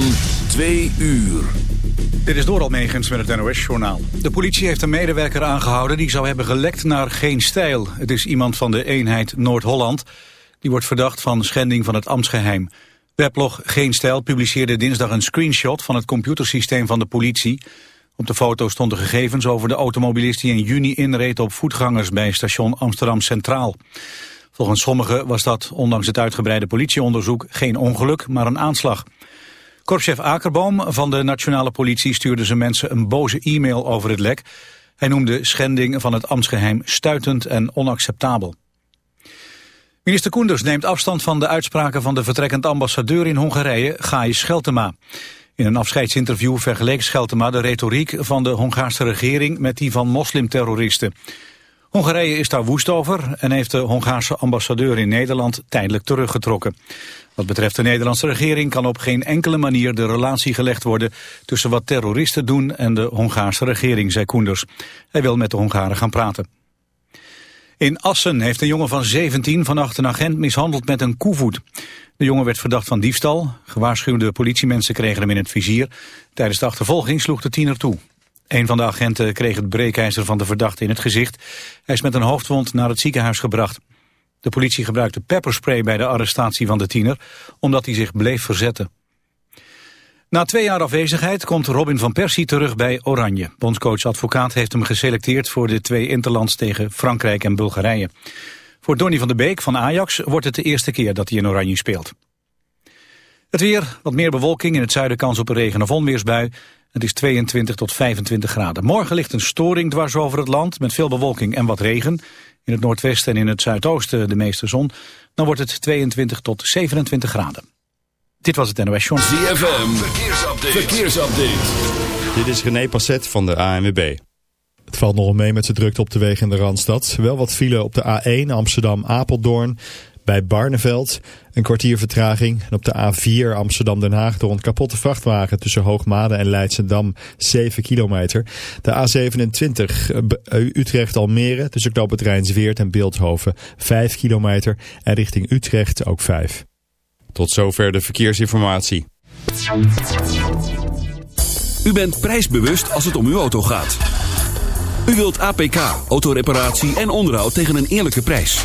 van 2 uur. Dit is door Almegens met het NOS-journaal. De politie heeft een medewerker aangehouden die zou hebben gelekt naar Geen Stijl. Het is iemand van de eenheid Noord-Holland. Die wordt verdacht van schending van het ambtsgeheim. Weblog Geen Stijl publiceerde dinsdag een screenshot van het computersysteem van de politie. Op de foto stonden gegevens over de automobilist die in juni inreed op voetgangers bij station Amsterdam Centraal. Volgens sommigen was dat, ondanks het uitgebreide politieonderzoek, geen ongeluk, maar een aanslag. Korpschef Akerboom van de nationale politie stuurde zijn mensen een boze e-mail over het lek. Hij noemde schending van het ambtsgeheim stuitend en onacceptabel. Minister Koenders neemt afstand van de uitspraken van de vertrekkend ambassadeur in Hongarije, Gaius Scheltema. In een afscheidsinterview vergeleek Scheltema de retoriek van de Hongaarse regering met die van moslimterroristen. Hongarije is daar woest over en heeft de Hongaarse ambassadeur in Nederland tijdelijk teruggetrokken. Wat betreft de Nederlandse regering kan op geen enkele manier de relatie gelegd worden tussen wat terroristen doen en de Hongaarse regering, zei Koenders. Hij wil met de Hongaren gaan praten. In Assen heeft een jongen van 17 vannacht een agent mishandeld met een koevoet. De jongen werd verdacht van diefstal. Gewaarschuwde politiemensen kregen hem in het vizier. Tijdens de achtervolging sloeg de tiener toe. Een van de agenten kreeg het breekijzer van de verdachte in het gezicht. Hij is met een hoofdwond naar het ziekenhuis gebracht. De politie gebruikte pepperspray bij de arrestatie van de tiener, omdat hij zich bleef verzetten. Na twee jaar afwezigheid komt Robin van Persie terug bij Oranje. Bondscoach Advocaat heeft hem geselecteerd voor de twee interlands tegen Frankrijk en Bulgarije. Voor Donny van der Beek van Ajax wordt het de eerste keer dat hij in Oranje speelt. Het weer, wat meer bewolking, in het zuiden kans op een regen- of onweersbui. Het is 22 tot 25 graden. Morgen ligt een storing dwars over het land met veel bewolking en wat regen. In het noordwesten en in het zuidoosten de meeste zon. Dan wordt het 22 tot 27 graden. Dit was het NOS Journal. ZFM, verkeersupdate. verkeersupdate. Dit is René Passet van de ANWB. Het valt nogal mee met de drukte op de wegen in de Randstad. Wel wat file op de A1 Amsterdam-Apeldoorn bij Barneveld. Een kwartier vertraging. En op de A4 Amsterdam-Den Haag door een kapotte vrachtwagen tussen Hoogmade en Leidsendam 7 kilometer. De A27 eh, Utrecht-Almere tussen knooppunt Rijnsweert en Beeldhoven 5 kilometer. En richting Utrecht ook 5. Tot zover de verkeersinformatie. U bent prijsbewust als het om uw auto gaat. U wilt APK, autoreparatie en onderhoud tegen een eerlijke prijs.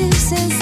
excuses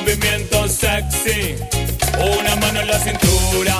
movimiento sexy. Una mano en la cintura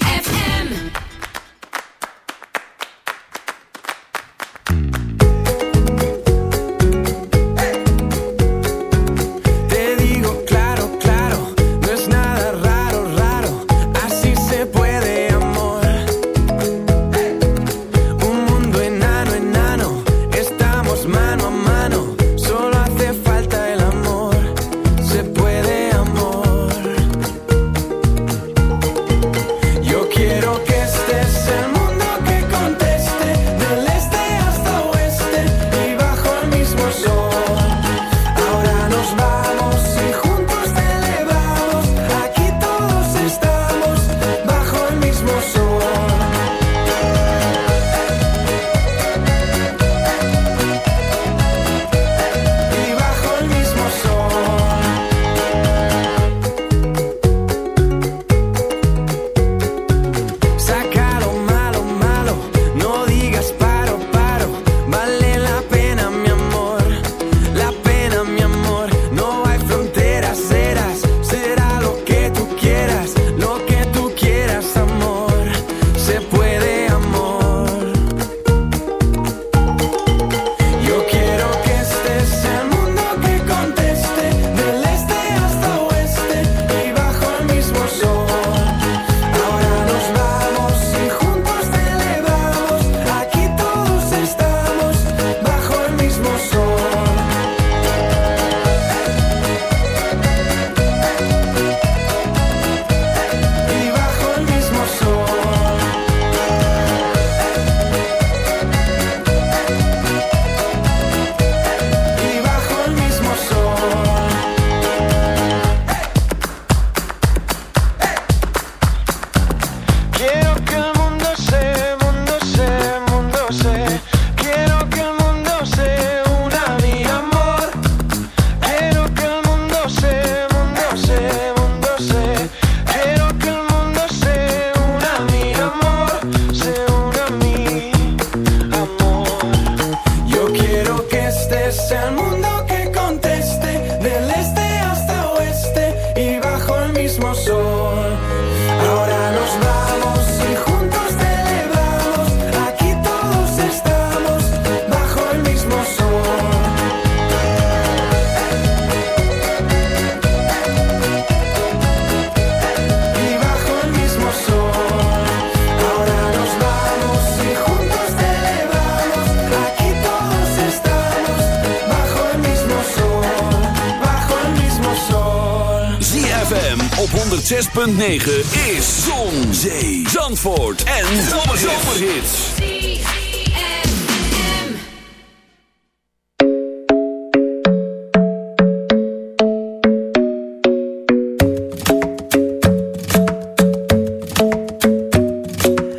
106.9 is Zon, Zee, Zandvoort en Zomerhits.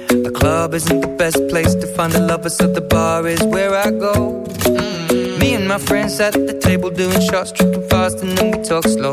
The club isn't the best place to find a lover, so the bar is where I go. Me and my friends at the table doing shots, tripping fast, and then we talk slow.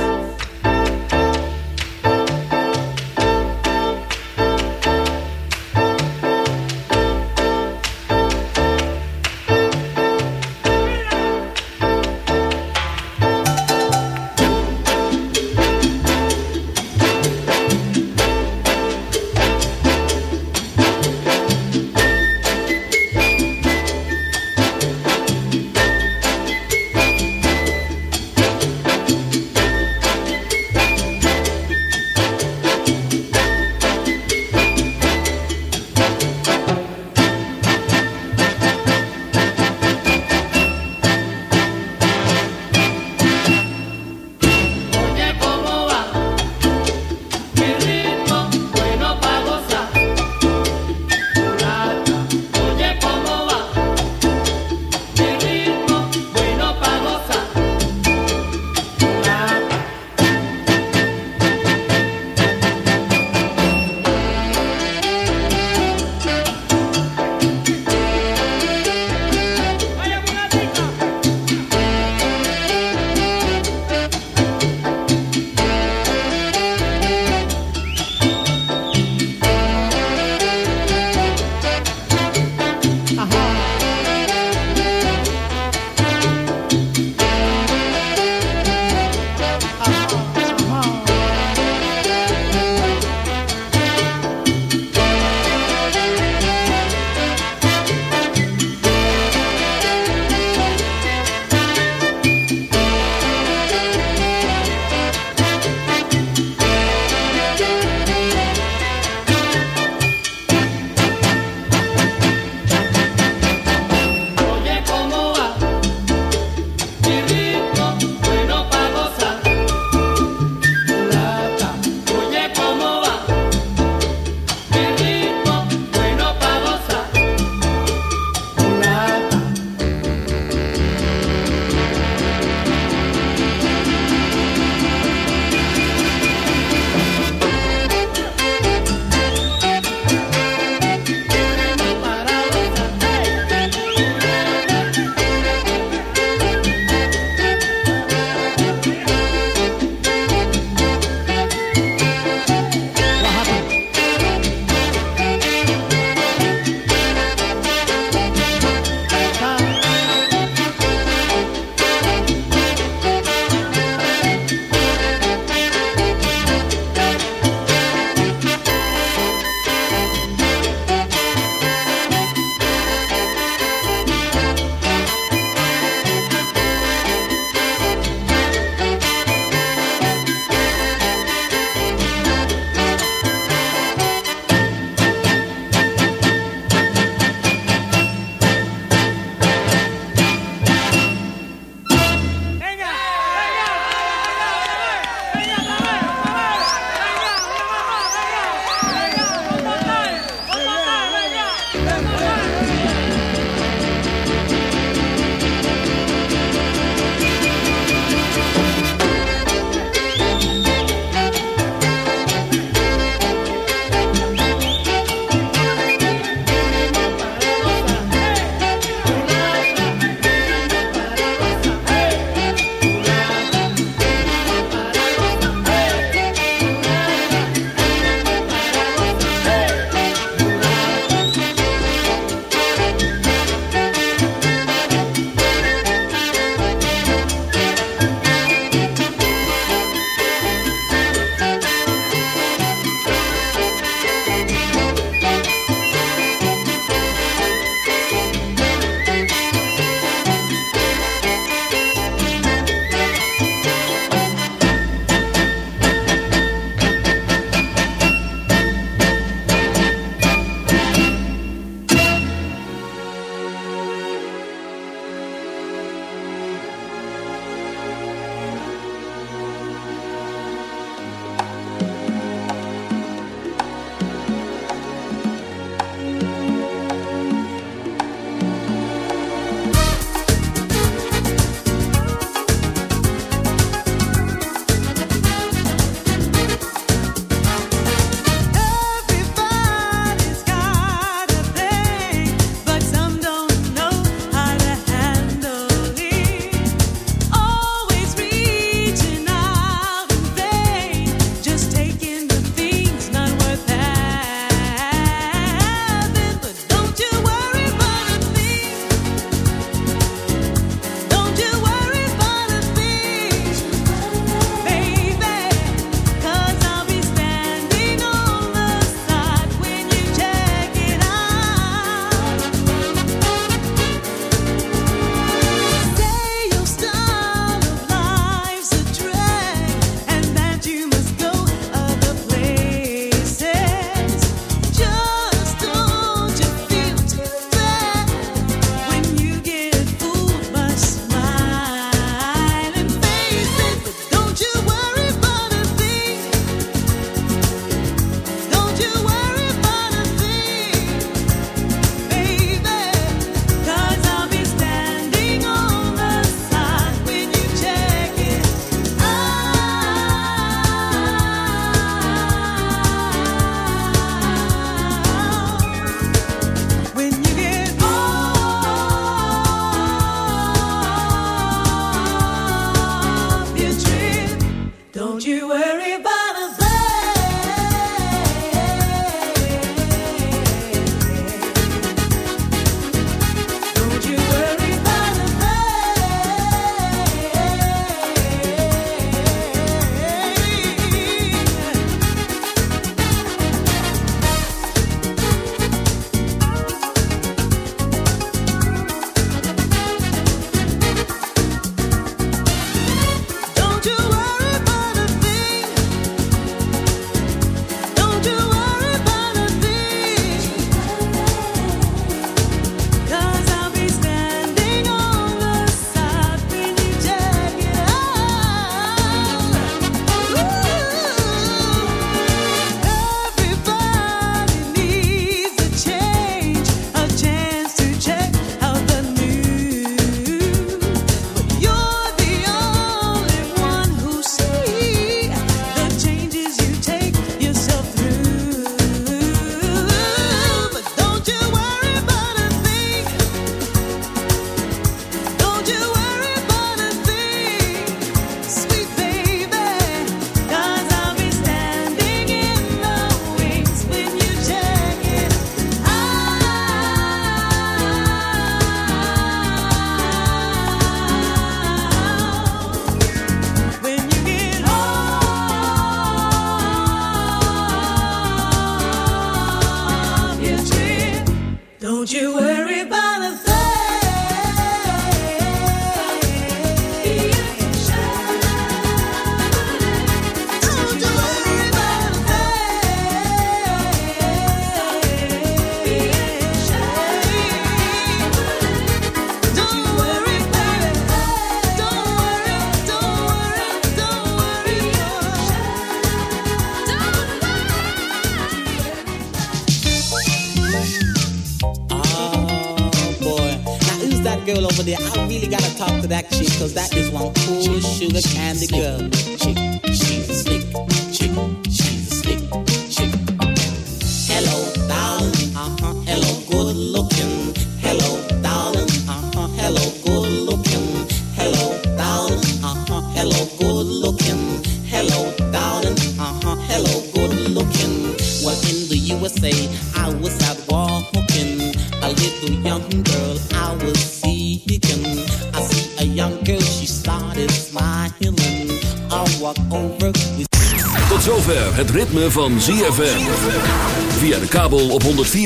4.5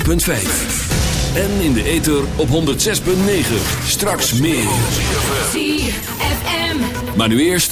En in de ether op 106.9. Straks meer. Maar nu eerst.